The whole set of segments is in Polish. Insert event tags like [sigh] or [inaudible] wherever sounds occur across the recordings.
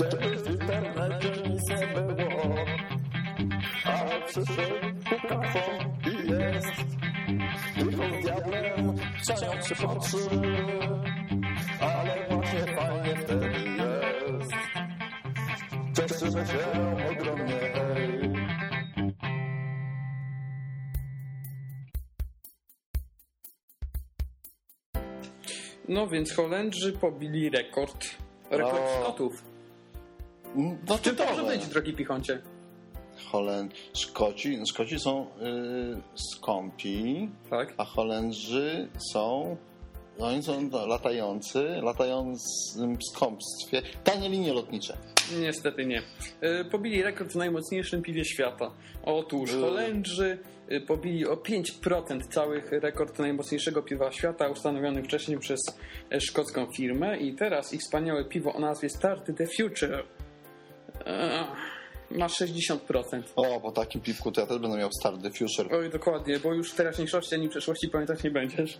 Wtedy w internecie nic nie było, ale przyszedł Pukafon i jest. Tylko z diablem wciąż się patrzy, ale właśnie fajnie wtedy jest. Cieszymy się ogromnie, hej. No więc Holendrzy pobili rekord. Rekord O. Szkotów. No Czym to może być, drogi Pichoncie? Holend... Szkoci, Szkoci są y, skąpi, Tak? a Holendrzy są... Oni są latający, latającym skąpstwie. Tanie linie lotnicze. Niestety nie. E, Pobili rekord w najmocniejszym piwie świata. Otóż Mm. Holendrzy e, pobili o 5% całych rekord najmocniejszego piwa świata, ustanowiony wcześniej przez e, szkocką firmę. I teraz ich wspaniałe piwo o nazwie Start the Future ma 60%. O, po takim piwku to ja też będę miał Start the Future. Oj, dokładnie, bo już teraźniejszości ani przeszłości pamiętać nie będziesz.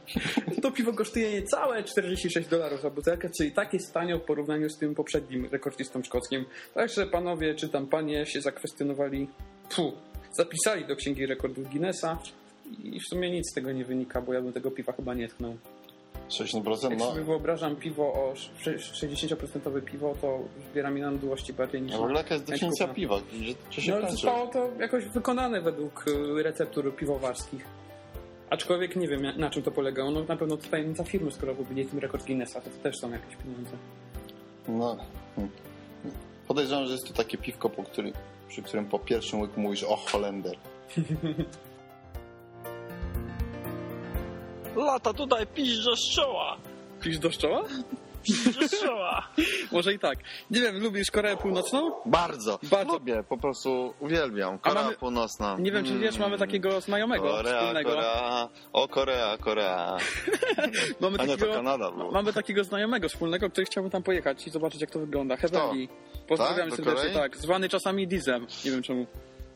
To piwo kosztuje niecałe 46 dolarów za butelkę, czyli tak jest tanio w porównaniu z tym poprzednim rekordzistą szkockim. Także panowie, czy tam panie się zakwestionowali, fu, zapisali do księgi rekordów Guinnessa i w sumie nic z tego nie wynika, bo ja bym tego piwa chyba nie tknął. 60%, Jak no. sobie wyobrażam piwo o 60% piwo, to zbiera mi na mdłości bardziej niż A w ogóle jaka jest definicja kupna. piwa? Gdzie, gdzie się No, kończy? zostało to jakoś wykonane według y, receptur piwowarskich. Aczkolwiek nie wiem, na czym to polegało. No na pewno to tajemnica firmy, skoro pobili tym rekord Guinnessa, to, to też są jakieś pieniądze. No. hmm. Podejrzewam, że jest to takie piwko, po którym, przy którym po pierwszym łyku mówisz o Holender. [laughs] Lata tutaj piźdź z czoła. Pisz do czoła? Piźdź z czoła. [laughs] Może i tak. Nie wiem, lubisz Koreę Północną? Bardzo. Bardzo. Lubię, po prostu uwielbiam. Korea mamy- Północna. Nie wiem, czy wiesz, Mm. mamy takiego znajomego Korea, wspólnego. Korea. O, Korea, Korea. [laughs] Mamy A nie, to takiego, Kanada było. mamy takiego znajomego wspólnego, który chciałby tam pojechać i zobaczyć, jak to wygląda. Heaveni. Pozdrawiam Tak? Serdecznie, Korei? tak. Zwany czasami Dizem. Nie wiem czemu.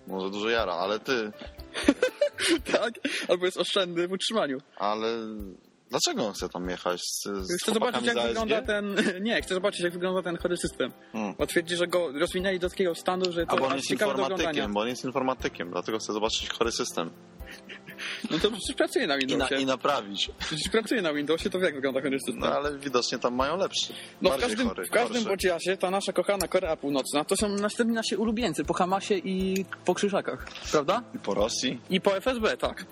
Może dużo jara, ale ty. [laughs] [laughs] tak? Albo jest oszczędny w utrzymaniu. Ale dlaczego on chce tam jechać? Z, z Chcę zobaczyć, jak wygląda ten. [laughs] Nie, chcę zobaczyć, jak wygląda ten chory system. Hmm. Bo twierdzi, że go rozwinęli do takiego stanu, że A to bo on jest ciekawe do oglądania. informatykiem, bo on jest informatykiem, dlatego chcę zobaczyć chory system. No to przecież pracuje na I, na, Windowsie. I naprawić. Przecież pracuje na Windowsie, to wie, jak wygląda system. No ale widocznie tam mają lepszy. No w każdym, chory, w każdym bądź razie ta nasza kochana Korea Północna to są następni nasi ulubieńcy po Hamasie i po Krzyżakach, prawda? I po Rosji? I po FSB, tak.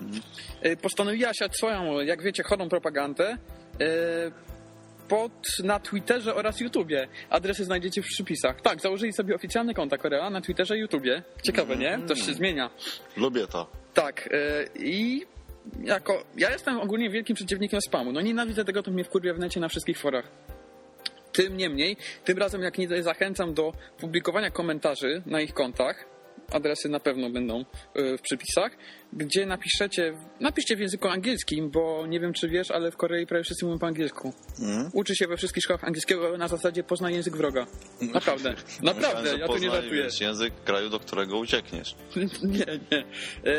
Y, Postanowiła siać swoją, jak wiecie, chorą propagandę y, pod, na Twitterze oraz YouTubie. Adresy znajdziecie w przypisach. Tak, założyli sobie oficjalne konta Korea na Twitterze i YouTubie. Ciekawe, nie? To się zmienia. Lubię to. Tak, y, i jako, ja jestem ogólnie wielkim przeciwnikiem spamu. No nienawidzę tego, to mnie wkurwia w necie na wszystkich forach. Tym niemniej, tym razem jak nie zachęcam do publikowania komentarzy na ich kontach, adresy na pewno będą y, w przypisach, gdzie napiszecie, napiszcie w języku angielskim, bo nie wiem czy wiesz, ale w Korei prawie wszyscy mówią po angielsku. Mm? Uczy się we wszystkich szkołach angielskiego na zasadzie poznaj język wroga. Naprawdę, [laughs] naprawdę, Myślałem, ja tu nie żartuję. język kraju, do którego uciekniesz. [laughs] Nie, nie. E,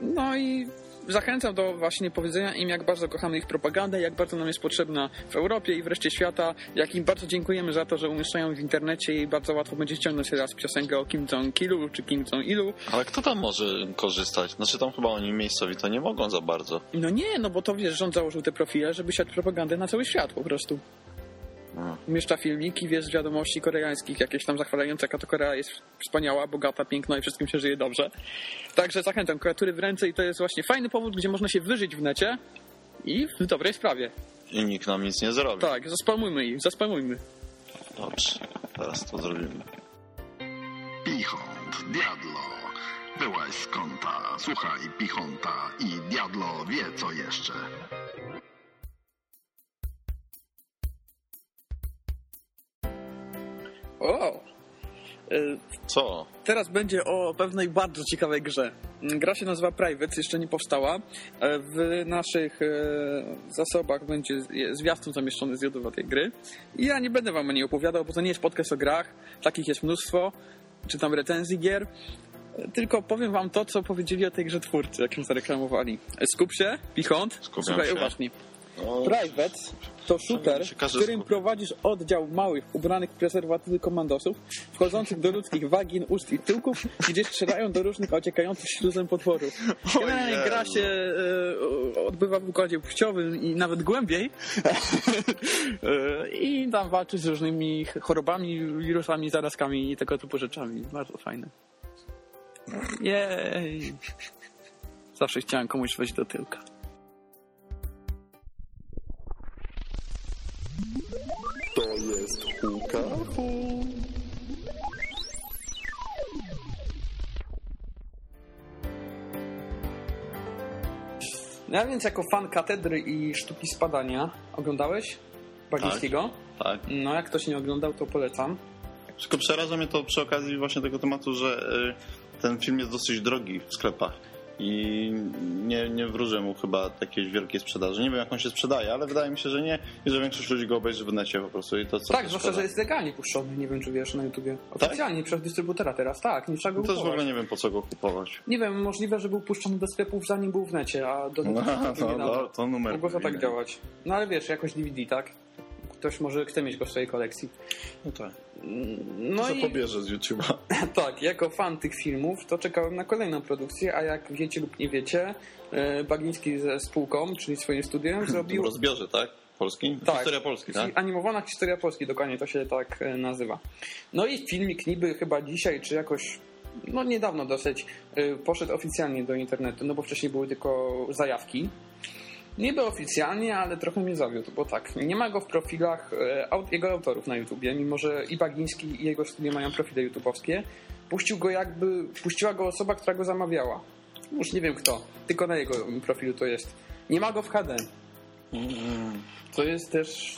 No i zachęcam do właśnie powiedzenia im, jak bardzo kochamy ich propagandę, jak bardzo nam jest potrzebna w Europie i wreszcie świata, jak im bardzo dziękujemy za to, że umieszczają w internecie i bardzo łatwo będzie ściągnąć teraz piosenkę o Kim Jong-ilu czy Kim Jong-ilu. Ale kto tam może korzystać? Znaczy tam chyba oni miejscowi to nie mogą za bardzo. No nie, no bo to wiesz, rząd założył te profile, żeby siać propagandę na cały świat po prostu. Umieszcza filmiki, wiesz, z wiadomości koreańskich, jakieś tam zachwalające, jaka to Korea jest wspaniała, bogata, piękna i wszystkim się żyje dobrze. Także zachęcam, kreatury w ręce i to jest właśnie fajny powód, gdzie można się wyżyć w necie i w dobrej sprawie. I nikt nam nic nie zrobi. Tak, zaspamujmy ich, zaspamujmy. Dobrze, teraz to zrobimy. Pichont, Diablo. Byłaś z kąta. Słuchaj, Pichonta i Diablo wie co jeszcze. O! Y, Co? Teraz będzie o pewnej bardzo ciekawej grze. Gra się nazywa Private, jeszcze nie powstała. E, W naszych e, zasobach będzie zwiastun zamieszczony z YouTube'a tej gry. I ja nie będę wam o niej opowiadał, bo to nie jest podcast o grach. Takich jest mnóstwo. Czy tam recenzji gier. E, Tylko powiem wam to, co powiedzieli o tej grze twórcy, jak ją zareklamowali. E, Skup się, Pichont. Skupiam Słuchaj, się. uważnie. Private to shooter, w którym prowadzisz oddział małych, ubranych w prezerwatywy komandosów, wchodzących do ludzkich wagin, ust i tyłków, gdzie strzelają do różnych ociekających śluzem potworów. Generalnie gra się e, odbywa w układzie płciowym i nawet głębiej. E, I tam walczy z różnymi chorobami, wirusami, zarazkami i tego typu rzeczami. Bardzo fajne. Jej. Zawsze chciałem komuś wejść do tyłka. Hu. No Ja więc jako fan katedry i sztuki spadania oglądałeś Bagińskiego? Tak. No jak ktoś nie oglądał, to polecam. Tylko przeraża mnie to przy okazji właśnie tego tematu, że y, ten film jest dosyć drogi w sklepach i nie, nie wróżę mu chyba takiej wielkiej sprzedaży. Nie wiem, jak on się sprzedaje, ale wydaje mi się, że nie i że większość ludzi go obejrzy w necie po prostu i to co tak, zwłaszcza, że jest legalnie puszczony, nie wiem czy wiesz, na YouTubie. Oficjalnie przez dystrybutora teraz, tak, nie trzeba go No Też w ogóle nie wiem, po co go kupować. Nie wiem, możliwe, że był puszczony do sklepów zanim był w necie, a do No, no, no, to numer. Mogło to tak działać. No ale wiesz, jakoś DVD, tak? Ktoś może chce mieć go w swojej kolekcji. No tak. No co i pobierze z YouTube'a. [laughs] tak, jako fan tych filmów, to czekałem na kolejną produkcję, a jak wiecie lub nie wiecie, e, Bagiński ze spółką, czyli swoim studiem, [laughs] zrobił rozbiorze, tak? Polski? Tak. Historia Polski, tak? Animowana historia Polski, dokładnie to się tak e, nazywa. No i filmik niby chyba dzisiaj, czy jakoś, no niedawno dosyć, e, poszedł oficjalnie do internetu, no bo wcześniej były tylko zajawki. Niby oficjalnie, ale trochę mnie zawiódł, bo tak, nie ma go w profilach e, jego autorów na YouTubie, mimo że i Bagiński i jego studio mają profile YouTubeowskie. Puścił go jakby, puściła go osoba, która go zamawiała. Już nie wiem kto, tylko na jego profilu to jest. Nie ma go w HD. Mm. To jest też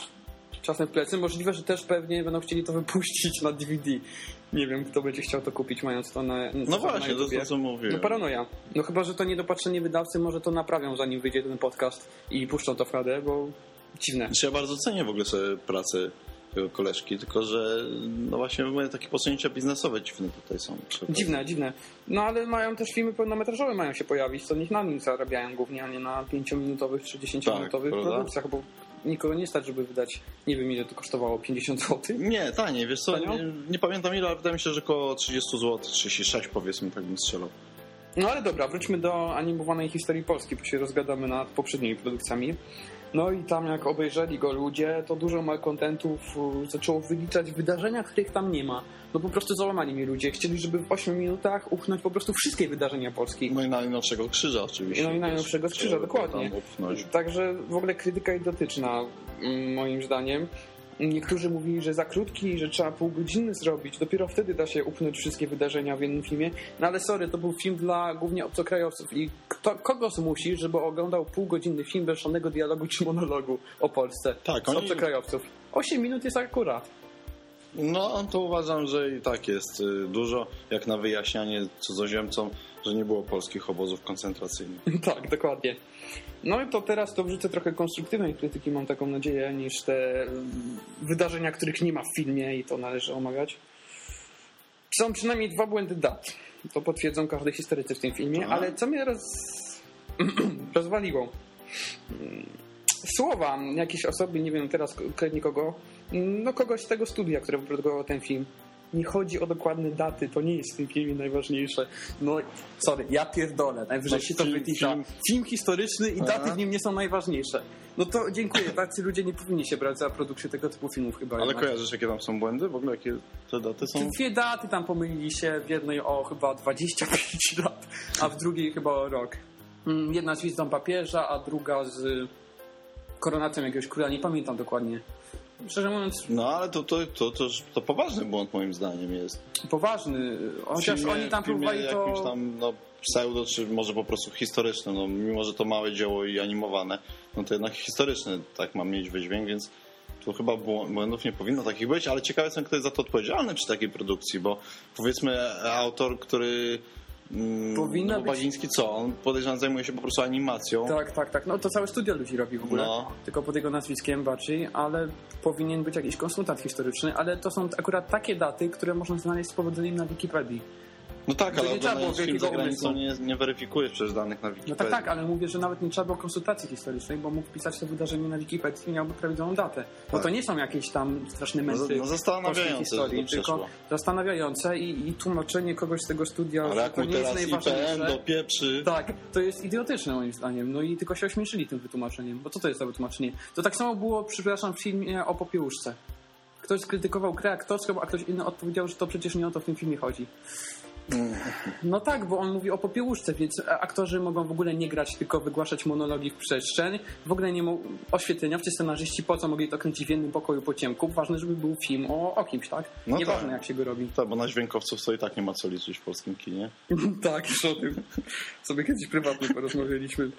czasem w plecy. Możliwe, że też pewnie będą chcieli to wypuścić na DVD. Nie wiem, kto będzie chciał to kupić, mając to na. No na właśnie, to jest to, co mówiłem. No paranoja. No chyba, że to niedopatrzenie wydawcy może to naprawią, zanim wyjdzie ten podcast i puszczą to w HD, bo dziwne. Znaczy, ja bardzo cenię w ogóle sobie pracę koleżki, tylko że no właśnie moje takie posunięcia biznesowe dziwne tutaj są. Dziwne, dziwne. No ale mają też filmy pełnometrażowe mają się pojawić, to niech na nim zarabiają głównie, a nie na 5-minutowych czy 10-minutowych Tak, produkcjach, bo nikogo nie stać, żeby wydać, nie wiem ile to kosztowało, 50 zł. Nie, taniej, wiesz co, nie, nie pamiętam ile, ale wydaje mi się, że około 30 zł, 36 powiedzmy, tak bym strzelał. No ale dobra, wróćmy do animowanej historii Polski, bo się rozgadamy nad poprzednimi produkcjami. No i tam jak obejrzeli go ludzie, to dużo malkontentów y, zaczęło wyliczać wydarzenia, których tam nie ma. No po prostu załamali mi ludzie. Chcieli, żeby w 8 minutach upchnąć po prostu wszystkie wydarzenia Polski. No i najnowszego krzyża oczywiście. No i najnowszego krzyża, dokładnie. Także w ogóle krytyka idiotyczna, moim zdaniem. Niektórzy mówili, że za krótki, że trzeba pół godziny zrobić. Dopiero wtedy da się upchnąć wszystkie wydarzenia w jednym filmie. No ale sorry, to był film dla głównie obcokrajowców. I kto, kogo zmusi, żeby oglądał półgodzinny film bez żadnego dialogu czy monologu o Polsce? Tak, z oni- obcokrajowców. 8 minut jest akurat. No to uważam, że i tak jest y, dużo, jak na wyjaśnianie cudzoziemcom, że nie było polskich obozów koncentracyjnych. [laughs] tak, dokładnie. No i to teraz to wrzucę trochę konstruktywnej krytyki, mam taką nadzieję, niż te mm, wydarzenia, których nie ma w filmie i to należy omawiać. Są przynajmniej dwa błędy dat. To potwierdzą każdy historycy w tym filmie, ale co mnie roz... [clears throat] rozwaliło? Mm, Słowa jakiejś osoby, nie wiem teraz konkretnie kogo, no kogoś z tego studia, które wyprodukowało ten film. Nie chodzi o dokładne daty, to nie jest w tym filmie najważniejsze. No, sorry, ja pierdolę, najwyżej No, się to wytisza. film- Film historyczny i daty w nim nie są najważniejsze. No to dziękuję, tacy ludzie nie powinni się brać za produkcję tego typu filmów chyba. Ale jednak. kojarzysz, jakie tam są błędy? W ogóle jakie te daty są? Dwie daty tam pomylili się, w jednej o chyba 25 [laughs] lat, a w drugiej chyba o rok. Mm, Jedna z wizytą papieża, a druga z koronacją jakiegoś króla, nie pamiętam dokładnie. Szczerze mówiąc, No ale to, to, to, to, to poważny błąd moim zdaniem jest. poważny. Chociaż filmie- oni tam próbowali jakimś to... tam no, pseudo, czy może po prostu historyczne. No, mimo, że to małe dzieło i animowane, no to jednak historyczne tak ma mieć wydźwięk, więc tu chyba błędów nie powinno takich być, ale ciekawe jestem, kto jest za to odpowiedzialny przy takiej produkcji, bo powiedzmy autor, który Powinna no, być- Bagiński co? On podejrzewam zajmuje się po prostu animacją. Tak, tak, tak. No to całe studio ludzi robi w ogóle. No. Tylko pod jego nazwiskiem bardziej, ale powinien być jakiś konsultant historyczny, ale to są akurat takie daty, które można znaleźć z powodzeniem na Wikipedii. No tak, To ale nie trzeba było za granicą umysłu. nie, nie weryfikujesz przecież danych na No Wikipedii. tak, tak, ale mówię, że nawet nie trzeba było konsultacji historycznej, bo mógł pisać to wydarzenie na Wikipedii i miałby prawidłową datę. Bo Tak. to nie są jakieś tam straszne No, męty no zastanawiające, polskiej historii, to tylko zastanawiające i, i tłumaczenie kogoś z tego studia, Ale że jak to nie jest teraz IPN najważniejsze. dopieprzy... Tak, to jest idiotyczne moim zdaniem. No i tylko się ośmieszyli tym wytłumaczeniem. Bo co to jest za wytłumaczenie? To tak samo było, przepraszam, w filmie o popiełuszce. Ktoś skrytykował grę aktorską, a ktoś inny odpowiedział, że to przecież nie o to w tym filmie chodzi. No tak, bo on mówi o popiełuszce, więc aktorzy mogą w ogóle nie grać, tylko wygłaszać monologi w przestrzeń. W ogóle nie mogą oświetleniowcy, scenarzyści, po co mogli to kręcić w jednym pokoju po ciemku? Ważne, żeby był film o, o kimś, tak? No Nieważne tak. jak się go robi. Tak, bo na dźwiękowców i tak nie ma co liczyć w polskim kinie. [laughs] tak, już o tym sobie kiedyś prywatnie porozmawialiśmy.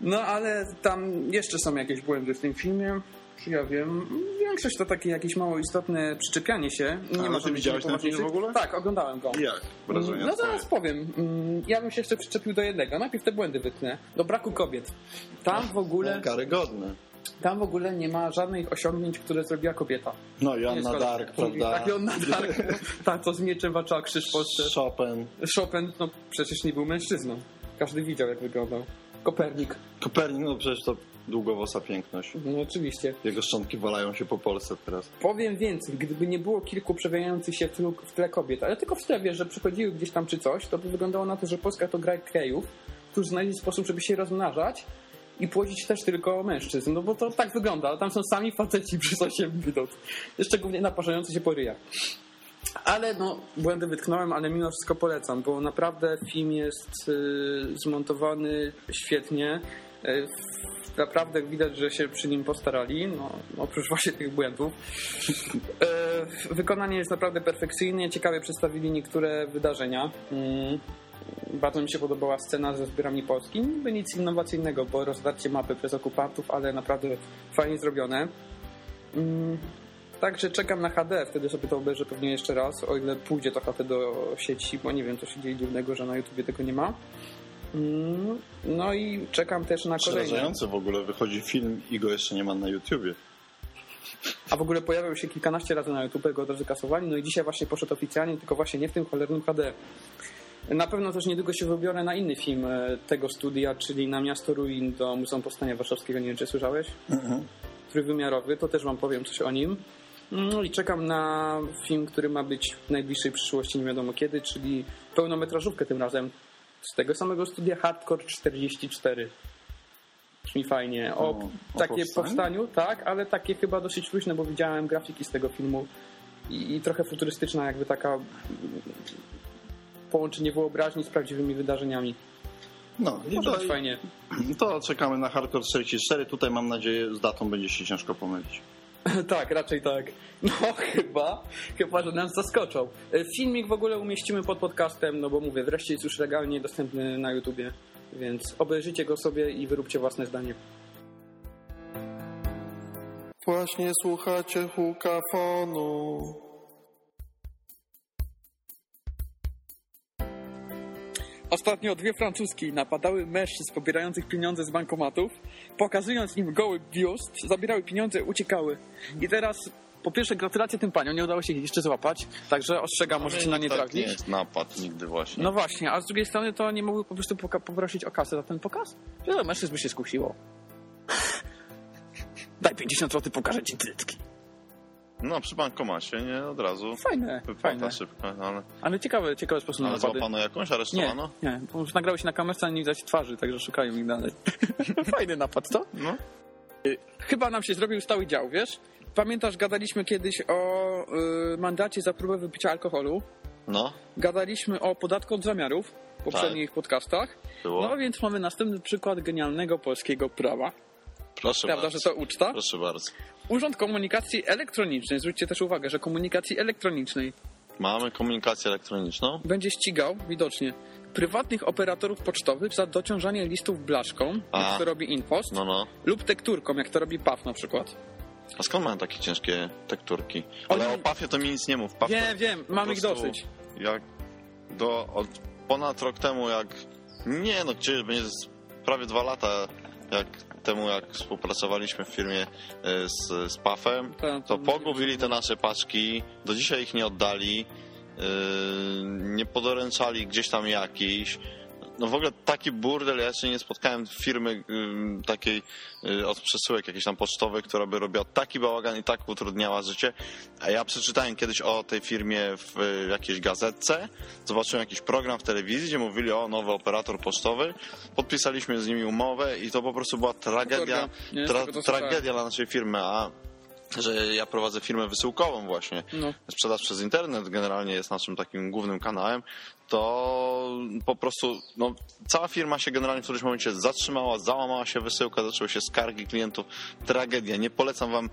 No ale tam jeszcze są jakieś błędy w tym filmie. Czy ja wiem? Większość to takie jakieś mało istotne przyczepianie się. Nie Ale ma ty widziałeś ten film w ogóle? Tak, oglądałem go. Jak? Wrażenia No zaraz powiem. Mm, Ja bym się jeszcze przyczepił do jednego. Najpierw te błędy wytnę. Do braku kobiet. Tam w ogóle, No, karygodne. tam w ogóle nie ma żadnych osiągnięć, które zrobiła kobieta. No Joanna Dark, prawda? Tak, Joanna Dark. [laughs] tak, to z mieczem walczyła Polsce. Chopin. Chopin, no przecież nie był mężczyzną. Każdy widział, jak wyglądał. Kopernik. Kopernik, no przecież to długowosa piękność. No oczywiście. Jego szczątki walają się po Polsce teraz. Powiem więcej, gdyby nie było kilku przewijających się w tle, w tle kobiet, ale tylko w tle, wiesz, że przychodziły gdzieś tam czy coś, to by wyglądało na to, że Polska to kraj krajów, którzy znaleźli sposób, żeby się rozmnażać i płodzić też tylko mężczyzn, no bo to tak wygląda, tam są sami faceci przez 8 minut, jeszcze głównie naparzający się po ryjach. Ale no, błędy wytknąłem, ale mimo wszystko polecam, bo naprawdę film jest y, zmontowany świetnie. Y, naprawdę widać, że się przy nim postarali, no, oprócz właśnie tych błędów. Y, wykonanie jest naprawdę perfekcyjne, ciekawie przedstawili niektóre wydarzenia. Mm. Bardzo mi się podobała scena ze zbiorami polskimi. Niby nic innowacyjnego, bo rozdarcie mapy przez okupantów, ale naprawdę fajnie zrobione. Mm. Także czekam na HD, wtedy sobie to obejrzę pewnie jeszcze raz, o ile pójdzie to HD do sieci, bo nie wiem, co się dzieje dziwnego, że na YouTubie tego nie ma. Mm, No i czekam też na kolejne. Przerażające w ogóle. Wychodzi film i go jeszcze nie ma na YouTubie. A w ogóle pojawiał się kilkanaście razy na YouTube, go od kasowali, no i dzisiaj właśnie poszedł oficjalnie, tylko właśnie nie w tym cholernym HD. Na pewno też niedługo się wybiorę na inny film e, tego studia, czyli na Miasto Ruin do Muzeum Powstania Warszawskiego. Nie wiem, czy słyszałeś? Trójwymiarowy, to też wam powiem coś o nim. No i czekam na film, który ma być w najbliższej przyszłości, nie wiadomo kiedy, czyli pełnometrażówkę tym razem z tego samego studia Hardcore 44. Brzmi fajnie. O, O, takie powstaniu? powstaniu, tak, ale takie chyba dosyć luźne, bo widziałem grafiki z tego filmu i, i trochę futurystyczna, jakby taka mm, połączenie wyobraźni z prawdziwymi wydarzeniami. No, i to, fajnie. to czekamy na Hardcore 44. Tutaj mam nadzieję, z datą będzie się ciężko pomylić. [laughs] tak, raczej tak. No [laughs] chyba, chyba, że nas zaskoczą. E, Filmik w ogóle umieścimy pod podcastem, no bo mówię, wreszcie jest już legalnie dostępny na YouTubie, więc obejrzyjcie go sobie i wyróbcie własne zdanie. Właśnie słuchacie hukafonu. Ostatnio dwie francuski napadały mężczyzn pobierających pieniądze z bankomatów, pokazując im goły biust, zabierały pieniądze, uciekały. I teraz, po pierwsze, gratulacje tym paniom, nie udało się ich jeszcze złapać, także ostrzegam, możecie na nie tak trafić. nie jest napad nigdy właśnie. No właśnie, a z drugiej strony to nie mogły po prostu poprosić o kasę za ten pokaz? Wiele mężczyzn by się skusiło. [laughs] Daj 50 zł, pokażę ci cycki. No, przy bankomacie, nie? Od razu. Fajne, fajne. szybka, ale, Ale ciekawe, ciekawe sposób na ale napady. złapano jakąś, Nie, aresztowano? nie, bo już nagrały się na kamerce, a nie widać twarzy, także szukają ich dalej. [laughs] Fajny napad, co? No. Chyba nam się zrobił stały dział, wiesz? Pamiętasz, gadaliśmy kiedyś o y, mandacie za próbę wypicia alkoholu. No, Gadaliśmy o podatku od zamiarów w poprzednich podcastach. było. No więc mamy następny przykład genialnego polskiego prawa. Proszę Prawda, bardzo. że to uczta? Proszę bardzo. Urząd Komunikacji Elektronicznej, zwróćcie też uwagę, że komunikacji elektronicznej Mamy komunikację elektroniczną. będzie ścigał, widocznie, prywatnych operatorów pocztowych za dociążanie listów blaszką, A. jak to robi Inpost, No, no. lub tekturką, jak to robi PAF na przykład. A skąd mają takie ciężkie tekturki? Ale Oni- o Pafie to mi nic nie mów. Paf Wiem, wiem, mam ich dosyć. Jak do, od ponad rok temu, jak... Nie no, gdzie będzie prawie dwa lata, jak temu, jak współpracowaliśmy w firmie e, z, z Pafem, To- to pogubili te nasze paczki, do dzisiaj ich nie oddali. nie podoręczali gdzieś tam jakiś. No w ogóle taki burdel, ja jeszcze nie spotkałem firmy takiej y, od przesyłek jakiejś tam pocztowej, która by robiła taki bałagan i tak utrudniała życie. A ja przeczytałem kiedyś o tej firmie w y, jakiejś gazetce, zobaczyłem jakiś program w telewizji, gdzie mówili o nowy operator pocztowy, podpisaliśmy z nimi umowę i to po prostu była tragedia, tra, tragedia dla naszej firmy, a że ja prowadzę firmę wysyłkową właśnie, No. sprzedaż przez internet generalnie jest naszym takim głównym kanałem, to po prostu no, cała firma się generalnie w którymś momencie zatrzymała, załamała się wysyłka, zaczęły się skargi klientów, tragedia. Nie polecam wam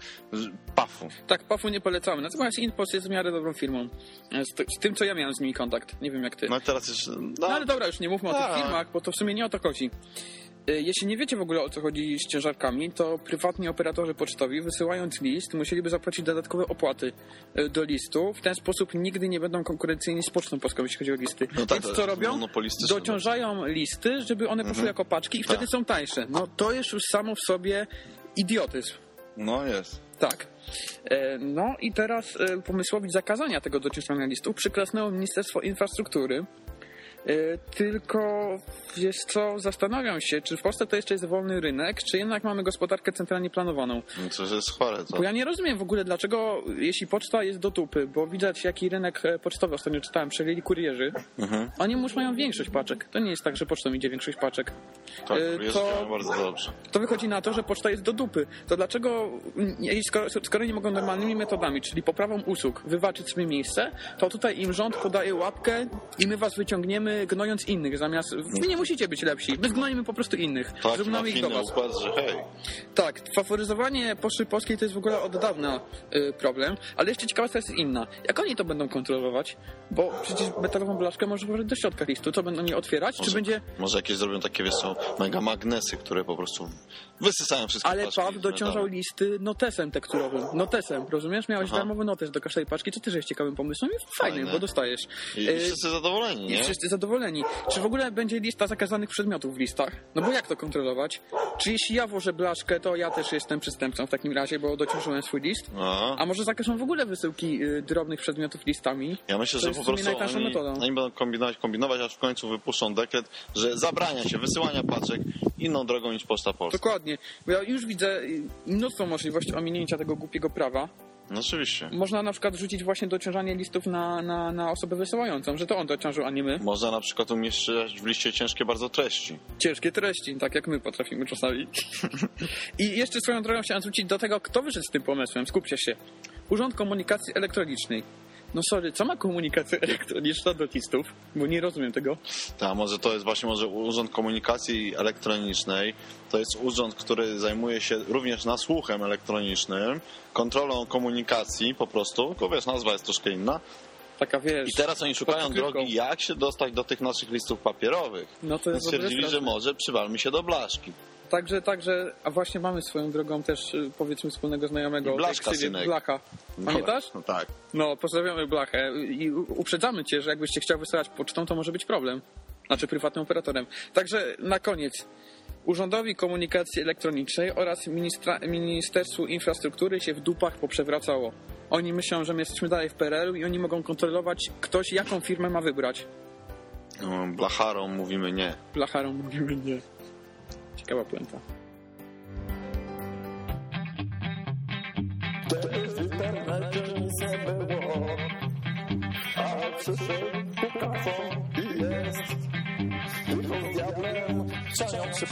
pafu. Tak, Pafu nie polecamy. Natomiast Inpost jest w miarę dobrą firmą. Z, z tym, co ja miałem z nimi kontakt. Nie wiem jak ty. No i teraz jeszcze... No No, ale dobra, już nie mówmy o tych Tak. firmach, bo to w sumie nie o to chodzi. Y, Jeśli nie wiecie w ogóle o co chodzi z ciężarkami, to prywatni operatorzy pocztowi wysyłając list musieliby zapłacić dodatkowe opłaty y, do listu. W ten sposób nigdy nie będą konkurencyjni z Pocztą Polską, jeśli chodzi o listy. No tak, Więc co robią? Dociążają listy, żeby one poszły jako paczki i wtedy Tak. są tańsze. No to jest już samo w sobie idiotyzm. no jest. Tak. E, No i teraz e, pomysłowi zakazania tego dociążania listów przyklasnęło Ministerstwo Infrastruktury. E, Tylko, wiesz co, zastanawiam się, czy w Polsce to jeszcze jest wolny rynek, czy jednak mamy gospodarkę centralnie planowaną. No to jest chore, co? Bo ja nie rozumiem w ogóle, dlaczego, jeśli poczta jest do tupy, bo widać, jaki rynek e, pocztowy ostatnio czytałem, przejęli kurierzy, Mhm. oni już mają większość paczek. To nie jest tak, że pocztą idzie większość paczek. Tak, E, to- bardzo dobrze. to wychodzi na to, że poczta jest do dupy. To dlaczego, nie- skoro, skoro nie mogą normalnymi metodami, czyli poprawą usług, wywalczyć sobie miejsce, to tutaj im rząd podaje łapkę i my was wyciągniemy gnojąc innych, zamiast wy nie musicie być lepsi, my zgnoimy po prostu innych. Tak, Zrównamy ich do was. układ, że hej. Tak, faworyzowanie Poczty Polskiej to jest w ogóle od dawna y, problem, ale jeszcze ciekawostka jest inna. Jak oni to będą kontrolować? Bo przecież metalową blaszkę może włożyć do środka listu. Co będą je otwierać? Czy Może, będzie... może jakieś zrobią takie, wiesz co, mega magnesy, które po prostu wysysają wszystkie Ale Paw dociążał listy notesem tekturowym. Notesem, rozumiesz? Miałeś Aha. darmowy notes do każdej paczki, co też jest ciekawym pomysłem i fajny, Fajne. bo dostajesz. I Y, wszyscy zadowoleni, I nie? wszyscy zadowoleni. Czy w ogóle będzie lista zakazanych przedmiotów w listach? No bo jak to kontrolować? Czy jeśli ja włożę blaszkę, to ja też jestem przestępcą w takim razie, bo dociążyłem swój list? No. A może zakażą w ogóle wysyłki y, drobnych przedmiotów listami? Ja myślę, To że jest po prostu najtańsza oni, metoda. oni będą kombinować, kombinować, aż w końcu wypuszczą dekret, że zabrania się wysyłania paczek inną drogą niż Poczta Polska. Dokładnie. Bo ja już widzę y, mnóstwo możliwości ominięcia tego głupiego prawa. No oczywiście. Można na przykład rzucić właśnie dociążanie listów na, na, na osobę wysyłającą, że to on dociążył, a nie my. Można na przykład umieszczać w liście ciężkie bardzo treści. Ciężkie treści, tak jak my potrafimy czasami. [laughs] I jeszcze swoją drogą chciałem zwrócić do tego, kto wyszedł z tym pomysłem. Skupcie się. Urząd Komunikacji Elektronicznej. No sorry, co ma komunikacja elektroniczna do listów? Bo nie rozumiem tego. A może to jest właśnie może Urząd Komunikacji Elektronicznej. To jest urząd, który zajmuje się również nasłuchem elektronicznym, kontrolą komunikacji po prostu, tylko wiesz, nazwa jest troszkę inna. Taka wiesz... I teraz oni szukają drogi, jak się dostać do tych naszych listów papierowych. No to jest stwierdzili, że może przywalmy się do blaszki. Także, także, a właśnie mamy swoją drogą też, y, powiedzmy, wspólnego znajomego. Blaszka, synek. Blacha. Pamiętasz? No tak. No, pozdrawiamy Blachę i uprzedzamy cię, że jakbyś się chciał wysyłać pocztą, to może być problem. Znaczy prywatnym operatorem. Także na koniec. Urzędowi Komunikacji Elektronicznej oraz ministra, Ministerstwu Infrastruktury się w dupach poprzewracało. Oni myślą, że my jesteśmy dalej w PRL-u i oni mogą kontrolować ktoś, jaką firmę ma wybrać. No, Blacharom mówimy nie. Blacharom mówimy nie. Ciekawa puenta. Kiedyś w internecie nic nie było, a przyszedł kukafon i jest. Tylko z diablem trzają przy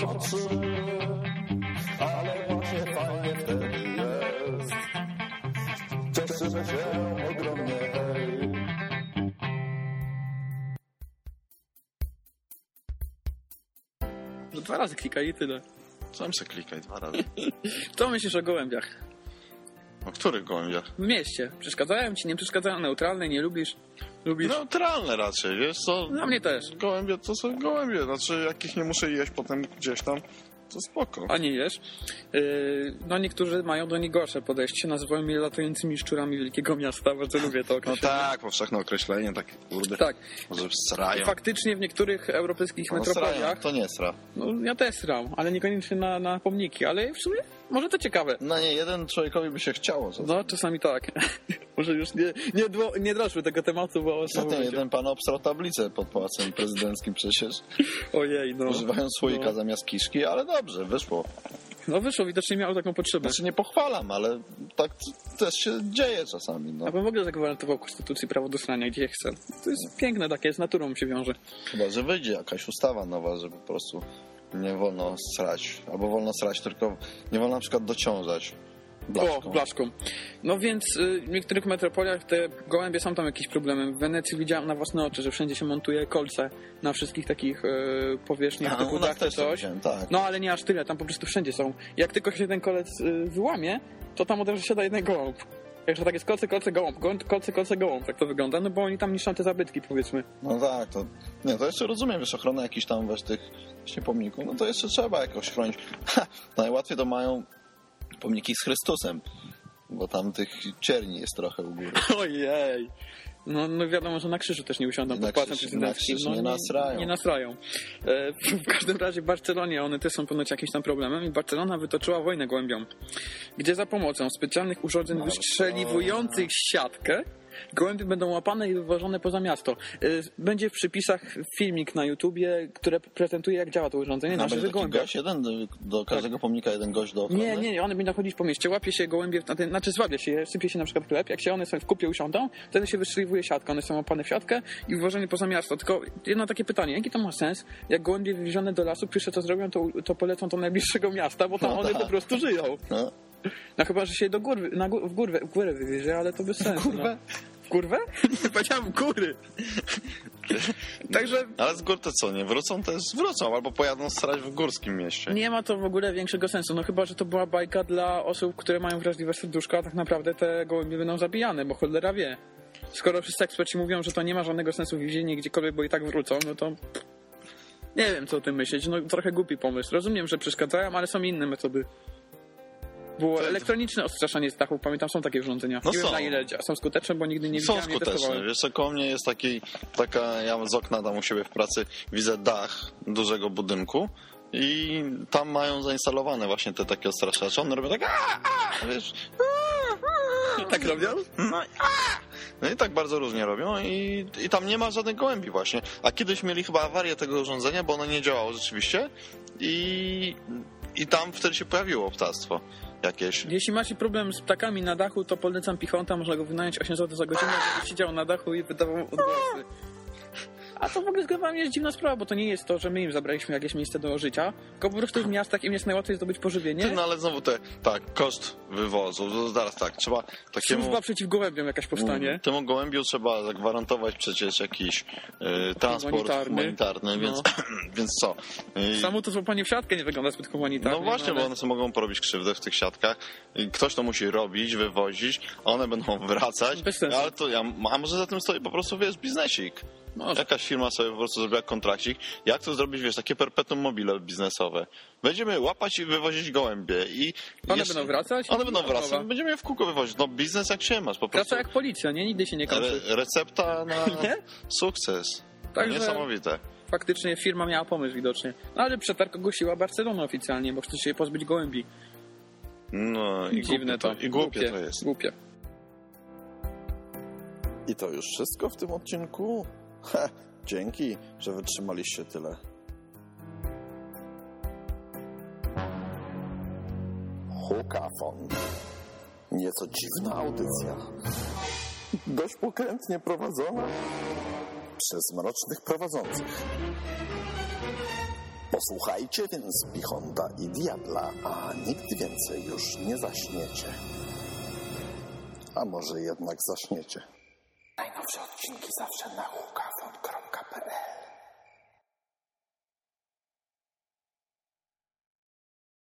Dwa razy klikaj i tyle. Sam se klikaj dwa razy. [laughs] Co myślisz o gołębiach? O których gołębiach? W mieście. Przeszkadzają ci, nie przeszkadzają? Neutralne, nie lubisz? Lubisz? Neutralne raczej, wiesz co? Na mnie też. Gołębie to są gołębie, znaczy jakich nie muszę jeść potem gdzieś tam, to spoko. A nie jesz? Yy, no niektórzy mają do nich gorsze podejście. Nazywają je latającymi szczurami wielkiego miasta. Bardzo lubię to No określenie. tak, powszechne określenie, takie kurde, Tak. może srają. Faktycznie w niektórych europejskich No, srają, metropoliach, to nie sra. no ja też sram, ale niekoniecznie na, na pomniki, ale w sumie może to ciekawe. No nie, jeden człowiekowi by się chciało. No, czasami tak. [laughs] może już nie, nie, nie doszły tego tematu, bo... Ostatnio jeden pan obstrał tablicę pod pałacem prezydenckim przecież, Ojej, no. używając słoika No. zamiast kiszki, ale dobrze, wyszło. No wyszło, widocznie miał taką potrzebę. Znaczy nie pochwalam, ale tak też się dzieje czasami. No. Ja bym w ogóle zagwarantował Konstytucji prawo do srania, gdzie chce. To jest piękne takie, z naturą się wiąże. Chyba, że wyjdzie jakaś ustawa nowa, że po prostu nie wolno srać. Albo wolno srać, tylko nie wolno na przykład dociążać. Blaszką. O, blaszką. No więc y, w niektórych metropoliach te gołębie są tam jakieś problemy. W Wenecji widziałem na własne oczy, że wszędzie się montuje kolce na wszystkich takich y, powierzchniach A, typu u nas dach czy coś. widziałem, tak. No ale nie aż tyle, tam po prostu wszędzie są. Jak tylko się ten kolec y, wyłamie, to tam od razu siada jeden gołąb. Także tak jest kolce, kolce, gołąb, gołąb, kolce, kolce, gołąb, tak to wygląda, no bo oni tam niszczą te zabytki, powiedzmy. No tak, to nie, to jeszcze rozumiem, wiesz, ochrona jakichś tam wiesz, tych właśnie pomników, no to jeszcze trzeba jakoś chronić. Ha, najłatwiej to mają pomniki z Chrystusem, bo tam tych cierni jest trochę u góry. [laughs] Ojej. No, no wiadomo, że na krzyżu też nie usiądą pod pałacem krzyż- prezydenckim. No, nie nasrają. Nie nasrają. E, [laughs] w każdym razie w Barcelonie one też są ponoć jakimś tam problemem i Barcelona wytoczyła wojnę gołębią, gdzie za pomocą specjalnych urządzeń wystrzeliwujących siatkę gołębie będą łapane i wywożone poza miasto. E, będzie w przypisach filmik na YouTubie, które prezentuje jak działa to urządzenie na A będzie taki gość, jeden do, do każdego pomnika, jeden gość do ochrony? Nie, nie, nie, one będą chodzić po mieście, łapie się gołębie, ten, znaczy zwabia się je, sypie się na przykład chleb, jak się one sobie w kupie usiądą, wtedy się wystrzeliwuje siatka, one są łapane w siatkę i wywożone poza miasto. Tylko jedno takie pytanie, jaki to ma sens, jak gołębie wywiezione do lasu, pierwsze co zrobią, to, to polecą do najbliższego miasta, bo tam No one tak. po prostu żyją. No, No chyba, że się do góry, na gó- w, górę, w górę wywiezie, ale to bez sensu. kurwę? No. W kurwę? Nie powiedziałem góry. Także ale z gór to co, nie wrócą? Też wrócą, albo pojadą strać w górskim mieście. Nie ma to w ogóle większego sensu. No chyba, że to była bajka dla osób, które mają wrażliwe serduszka, a tak naprawdę te gołębie będą zabijane, bo cholera wie. Skoro wszyscy eksperci mówią, że to nie ma żadnego sensu wiezienie gdziekolwiek, bo i tak wrócą, no to nie wiem, co o tym myśleć. No trochę głupi pomysł. Rozumiem, że przeszkadzają, ale są inne metody. Było To- elektroniczne odstraszanie z dachów, pamiętam, są takie urządzenia. No nie są. wiem na ile są skuteczne, bo nigdy nie Są widziałem, nie skuteczne. Wiesz, koło mnie jest taki, taka, ja z okna tam u siebie w pracy widzę dach dużego budynku i tam mają zainstalowane właśnie te takie odstraszacze. One robią tak, a, wiesz, Tak robią? no, no i tak bardzo różnie robią i, i tam nie ma żadnych gołębi właśnie. A kiedyś mieli chyba awarię tego urządzenia, bo ono nie działało rzeczywiście i, i tam wtedy się pojawiło ptactwo jakieś. Jeśli macie problem z ptakami na dachu, to polecam Pichonta, można go wynająć 8 zł za godzinę, żeby siedział na dachu i wydawał odgłosy. [laughs] A to w ogóle z jest dziwna sprawa, bo to nie jest to, że my im zabraliśmy jakieś miejsce do życia, tylko po prostu w miastach im jest najłatwiej zdobyć pożywienie. No ale znowu te, tak, koszt wywozu, zaraz tak, trzeba takiemu... Służba przeciw gołębiom jakaś powstanie. Temu gołębiu trzeba zagwarantować przecież jakiś e, transport Humanitarny. humanitarny, więc, No. [clears throat] więc co? E, Samo to złapanie w siatkę nie wygląda zbyt humanitarnie. no właśnie, ale... bo one sobie mogą porobić krzywdę w tych siatkach. I Ktoś to musi robić, wywozić, one będą [laughs] wracać. Bez sensu. Ale to, ja- a może za tym stoi po prostu, wiesz, biznesik. Może. Jakaś firma sobie po prostu zrobiła kontrakcik. Jak to zrobić, wiesz, takie perpetuum mobile biznesowe. Będziemy łapać i wywozić gołębie i... One jeszcze- będą wracać? One będą No, wracać, nowa. będziemy je w kółko wywozić. No biznes jak się masz, po prostu. Praca jak policja, nie? Nigdy się nie kończy. Re, recepta na [laughs] Nie? sukces. Także- Niesamowite. Faktycznie firma miała pomysł widocznie. No ale przetarg ogłosiła Barcelona oficjalnie, bo chce się pozbyć gołębi. No i Dziwne głupie to. I głupie to jest. Głupie. I to już wszystko w tym odcinku? Ha, dzięki, że wytrzymaliście tyle. Hukafon. Nieco dziwna audycja. Dość pokrętnie prowadzona przez mrocznych prowadzących. Posłuchajcie więc Pichonda i Diabla, a nigdy więcej już nie zaśniecie. A może jednak zaśniecie. Najnowsze odcinki zawsze na hukafon.pl